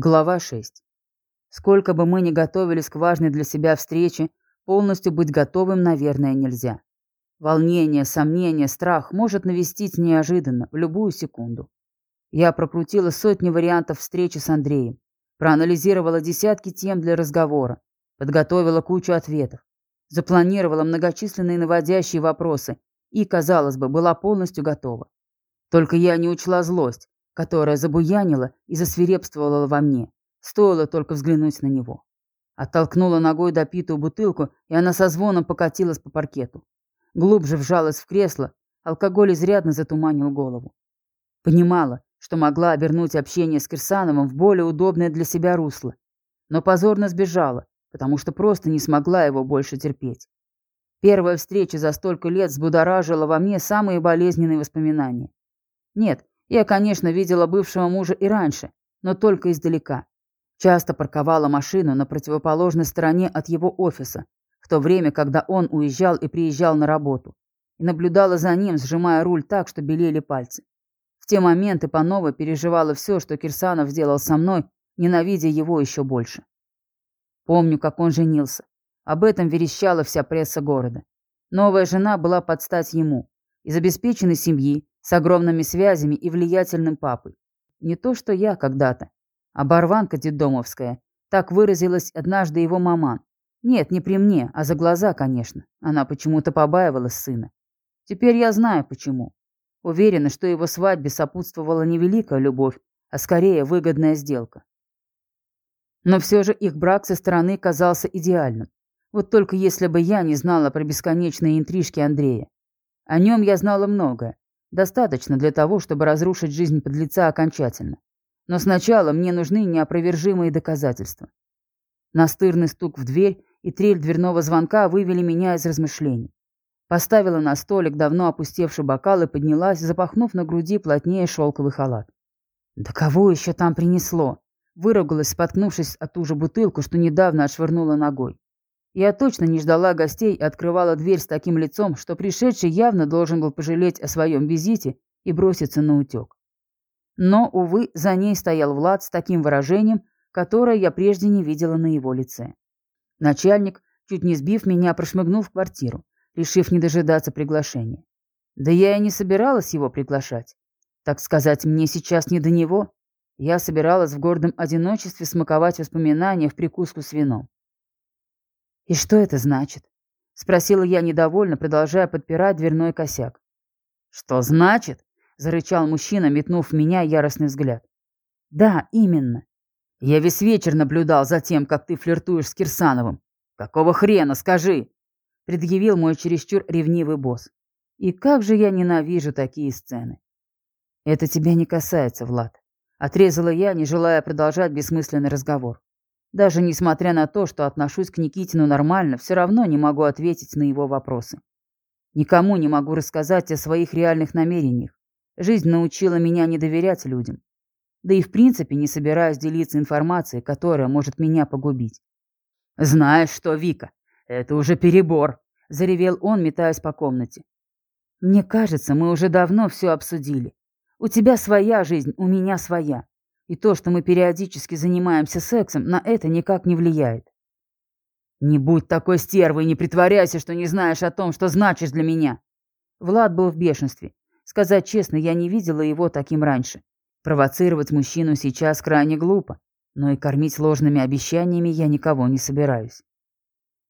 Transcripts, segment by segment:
Глава 6. Сколько бы мы ни готовились к важной для себя встрече, полностью быть готовым, наверное, нельзя. Волнение, сомнение, страх может навестить неожиданно, в любую секунду. Я прокрутила сотни вариантов встречи с Андреем, проанализировала десятки тем для разговора, подготовила кучу ответов, запланировала многочисленные наводящие вопросы и, казалось бы, была полностью готова. Только я не учла злость, которая забуянила и засвирепствовала во мне. Стоило только взглянуть на него. Оттолкнула ногой допитую бутылку, и она со звоном покатилась по паркету. Глубже вжалась в кресло, алкоголь изрядно затуманил голову. Понимала, что могла обернуть общение с Кирсановым в более удобное для себя русло, но позорно сбежала, потому что просто не смогла его больше терпеть. Первая встреча за столько лет взбудоражила во мне самые болезненные воспоминания. Нет, я, конечно, видела бывшего мужа и раньше, но только издалека. Часто парковала машину на противоположной стороне от его офиса, в то время, когда он уезжал и приезжал на работу, и наблюдала за ним, сжимая руль так, что белели пальцы. В те моменты по новой переживала все, что Кирсанов сделал со мной, ненавидя его еще больше. Помню, как он женился. Об этом верещала вся пресса города. Новая жена была под стать ему. Из обеспеченной семьи, с огромными связями и влиятельным папой. Не то, что я когда-то. Оборванка детдомовская. Так выразилась однажды его маман. Нет, не при мне, а за глаза, конечно. Она почему-то побаивалась сына. Теперь я знаю, почему. Уверена, что его свадьбе сопутствовала не великая любовь, а скорее выгодная сделка. Но все же их брак со стороны казался идеальным. Вот только если бы я не знала про бесконечные интрижки Андрея. О нем я знала многое, Достаточно для того, чтобы разрушить жизнь подлеца окончательно. Но сначала мне нужны неопровержимые доказательства. Настырный стук в дверь и трель дверного звонка вывели меня из размышлений. Поставила на столик давно опустевший бокал и поднялась, запахнув на груди плотнее шелковый халат. «Да кого еще там принесло?» Выругалась, споткнувшись от ту же бутылку, что недавно отшвырнула ногой. Я точно не ждала гостей и открывала дверь с таким лицом, что пришедший явно должен был пожалеть о своем визите и броситься на утек. Но, увы, за ней стоял Влад с таким выражением, которое я прежде не видела на его лице. Начальник, чуть не сбив меня, прошмыгнул в квартиру, решив не дожидаться приглашения. Да я и не собиралась его приглашать. Так сказать, мне сейчас не до него. Я собиралась в гордом одиночестве смаковать воспоминания в прикуску с вином. «И что это значит?» — спросила я недовольно, продолжая подпирать дверной косяк. «Что значит?» — зарычал мужчина, метнув в меня яростный взгляд. «Да, именно. Я весь вечер наблюдал за тем, как ты флиртуешь с Кирсановым. Какого хрена, скажи?» — предъявил мой чересчур ревнивый босс. «И как же я ненавижу такие сцены!» «Это тебя не касается, Влад», — отрезала я, не желая продолжать бессмысленный разговор. Даже несмотря на то, что отношусь к Никитину нормально, все равно не могу ответить на его вопросы. Никому не могу рассказать о своих реальных намерениях. Жизнь научила меня не доверять людям. Да и в принципе не собираюсь делиться информацией, которая может меня погубить. «Знаешь что, Вика, это уже перебор», — заревел он, метаясь по комнате. «Мне кажется, мы уже давно все обсудили. У тебя своя жизнь, у меня своя. И то, что мы периодически занимаемся сексом, на это никак не влияет. «Не будь такой стервой, не притворяйся, что не знаешь о том, что значишь для меня!» Влад был в бешенстве. Сказать честно, я не видела его таким раньше. Провоцировать мужчину сейчас крайне глупо, но и кормить ложными обещаниями я никого не собираюсь.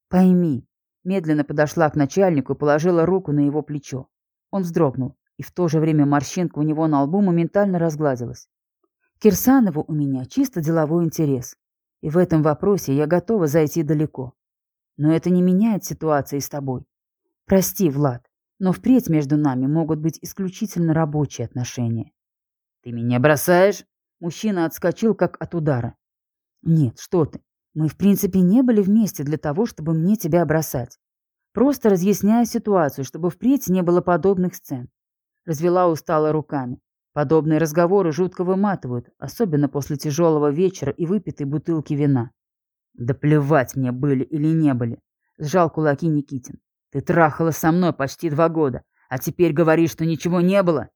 «Пойми», медленно подошла к начальнику и положила руку на его плечо. Он вздрогнул, и в то же время морщинка у него на лбу моментально разгладилась. Кирсанову у меня чисто деловой интерес, и в этом вопросе я готова зайти далеко. Но это не меняет ситуации с тобой. Прости, Влад, но впредь между нами могут быть исключительно рабочие отношения. Ты меня бросаешь? Мужчина отскочил, как от удара. Нет, что ты. Мы, в принципе, не были вместе для того, чтобы мне тебя бросать. Просто разъясняя ситуацию, чтобы впредь не было подобных сцен. Развела устало руками. Подобные разговоры жутко выматывают, особенно после тяжелого вечера и выпитой бутылки вина. «Да плевать мне, были или не были», — сжал кулаки Никитин. «Ты трахала со мной почти два года, а теперь говоришь, что ничего не было?»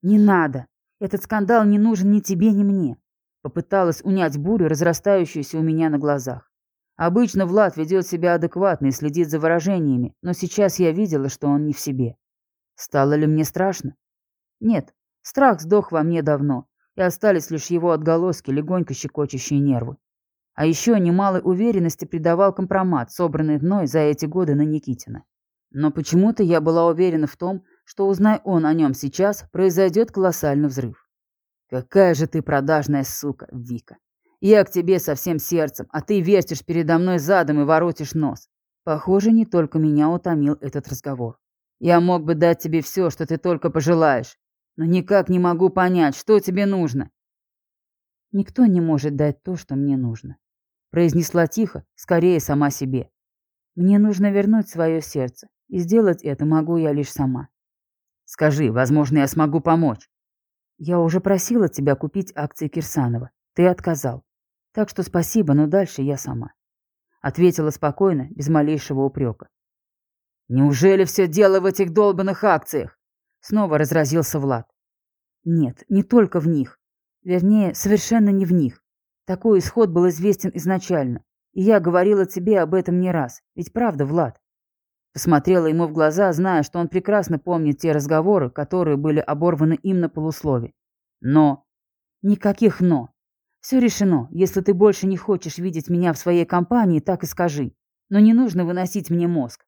«Не надо. Этот скандал не нужен ни тебе, ни мне. Попыталась унять бурю, разрастающуюся у меня на глазах. Обычно Влад ведет себя адекватно и следит за выражениями, но сейчас я видела, что он не в себе. Стало ли мне страшно? Нет, страх сдох во мне давно, и остались лишь его отголоски, легонько щекочущие нервы. А еще немалой уверенности придавал компромат, собранный мной за эти годы на Никитина. Но почему-то я была уверена в том, что, узнай он о нем сейчас, произойдет колоссальный взрыв. «Какая же ты продажная сука, Вика! Я к тебе со всем сердцем, а ты вертишь передо мной задом и воротишь нос!» Похоже, не только меня утомил этот разговор. «Я мог бы дать тебе все, что ты только пожелаешь, но никак не могу понять, что тебе нужно». «Никто не может дать то, что мне нужно», — произнесла тихо, скорее сама себе. «Мне нужно вернуть свое сердце, и сделать это могу я лишь сама». «Скажи, возможно, я смогу помочь». Я уже просила тебя купить акции Кирсанова. Ты отказал. Так что спасибо, но дальше я сама. Ответила спокойно, без малейшего упрека. Неужели все дело в этих долбанных акциях? Снова разразился Влад. Нет, не только в них. Вернее, совершенно не в них. Такой исход был известен изначально. И я говорила тебе об этом не раз. Ведь правда, Влад? Посмотрела ему в глаза, зная, что он прекрасно помнит те разговоры, которые были оборваны им на полуслове. Но... Никаких «но». Все решено. Если ты больше не хочешь видеть меня в своей компании, так и скажи. Но не нужно выносить мне мозг.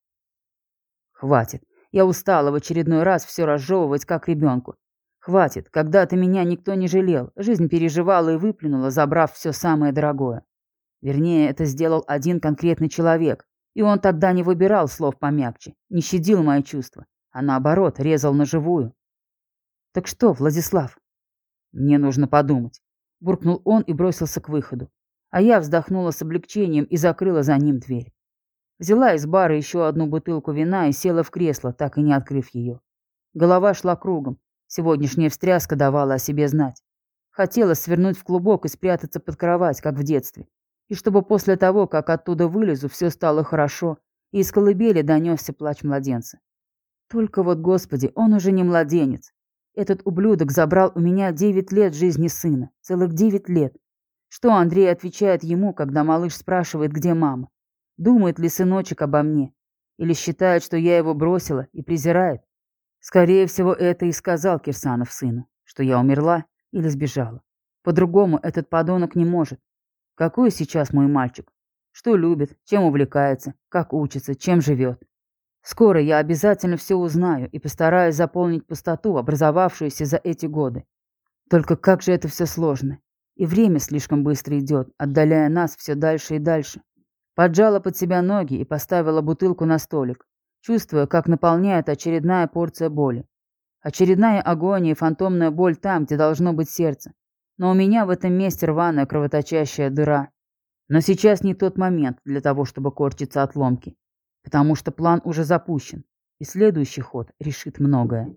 Хватит. Я устала в очередной раз все разжевывать, как ребенку. Хватит. Когда-то меня никто не жалел. Жизнь переживала и выплюнула, забрав все самое дорогое. Вернее, это сделал один конкретный человек, и он тогда не выбирал слов помягче, не щадил мои чувства, а наоборот, резал на живую. «Так что, Владислав?» «Мне нужно подумать», — буркнул он и бросился к выходу. А я вздохнула с облегчением и закрыла за ним дверь. Взяла из бара еще одну бутылку вина и села в кресло, так и не открыв ее. Голова шла кругом. Сегодняшняя встряска давала о себе знать. Хотела свернуть в клубок и спрятаться под кровать, как в детстве и чтобы после того, как оттуда вылезу, все стало хорошо, и из колыбели донесся плач младенца. Только вот, Господи, он уже не младенец. Этот ублюдок забрал у меня девять лет жизни сына, целых девять лет. Что Андрей отвечает ему, когда малыш спрашивает, где мама? Думает ли сыночек обо мне? Или считает, что я его бросила и презирает? Скорее всего, это и сказал Кирсанов сыну, что я умерла или сбежала. По-другому этот подонок не может. Какой сейчас мой мальчик? Что любит, чем увлекается, как учится, чем живет? Скоро я обязательно все узнаю и постараюсь заполнить пустоту, образовавшуюся за эти годы. Только как же это все сложно. И время слишком быстро идет, отдаляя нас все дальше и дальше. Поджала под себя ноги и поставила бутылку на столик, чувствуя, как наполняет очередная порция боли. Очередная агония и фантомная боль там, где должно быть сердце. Но у меня в этом месте рваная кровоточащая дыра. Но сейчас не тот момент для того, чтобы корчиться от ломки. Потому что план уже запущен, и следующий ход решит многое.